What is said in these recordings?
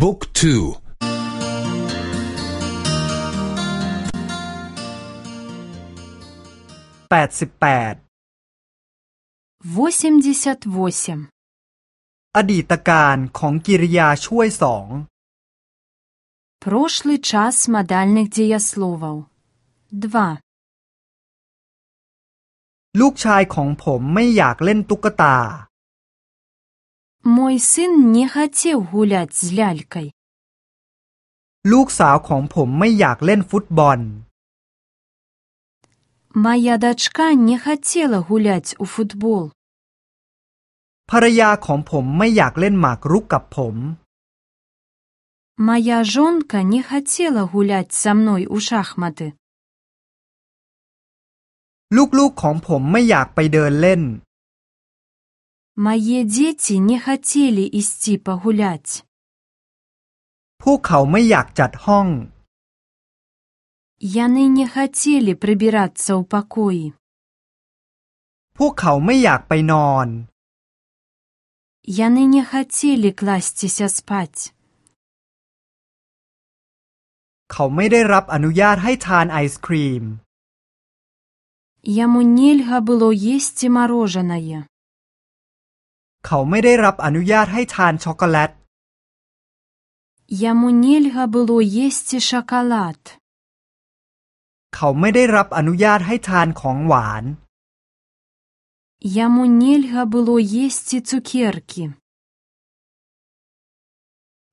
บุ๊กทูแปดสิบแปดอดีตการของกิริยาช่วยสอง Прошлый час модальных деясловов. 2. ลูกชายของผมไม่อยากเล่นตุ๊กตา Мой сын не хотел гулять с лялькой. ลูกสาวของผมไม่อยากเล่นฟุตบอล Моя дочка не хотела гулять у футбол. ภรรยาของผมไม่อยากเล่นหมากรุกกับผม Моя жонка не хотела гулять со мной у шахматы. ลูกๆของผมไม่อยากไปเดินเล่น Мои дети не хотели идти погулять. พวกเขาไม่อยากจัดห้อง Яны не хотели прибираться у покои. พวกเขาไม่อยากไปนอน Яны не хотели класться спать. เขาไม่ได้รับอนุญาตให้ทานไอศครีม Яму нельга было есть мороженое. เขาไม่ได้รับอนุญาตให้ทานช็อกโกแลต Яму нельга было есці шакалад. เขาไม่ได้รับอนุญาตให้ทานของหวาน Яму нельга было есці цукеркі.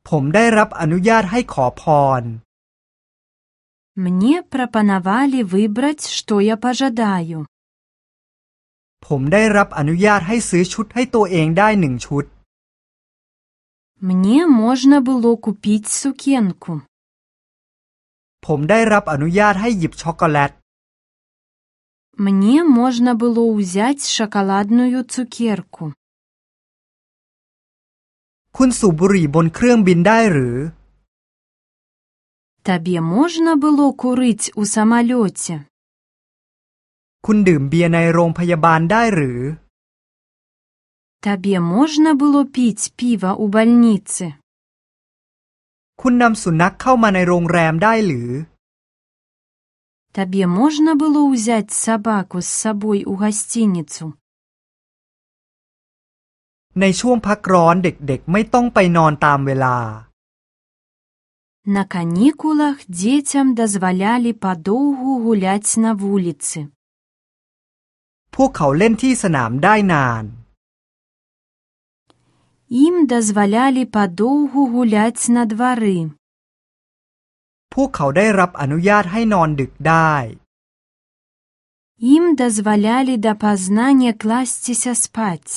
ผมได้รับอนุญาตให้ขอพร Мне прапанавалі выбраць, што я пажадаю. ผมได้รับอนุญาตให้ซื้อชุดให้ตัวเองได้หนึ่งชุด Мне можно было купить сукенку. ผมได้รับอนุญาตให้หยิบช็อกโกแลต Мне можно было взять шоколадную цукерку. คุณสูบบุหรี่บนเครื่องบินได้หรือ Тебе можно было курить у самолете? คุณดื่มเบียร์ในโรงพยาบาลได้หรือ Табе можно было пить пиво у больницы? คุณนำสุนัขเข้ามาในโรงแรมได้หรือ Табе можно было взять собаку с собой у гостиницу? ในช่วงพักร้อนเด็กๆไม่ต้องไปนอนตามเวลา На каникулах детям дозволяли подолгу гулять на улице. พวกเขาเล่นที่สนามได้นานอิมดวลลปดูฮูลนดวรพวกเขาได้รับอนุญาตให้นอนดึกได้ Им дозволяли до познания класться спать.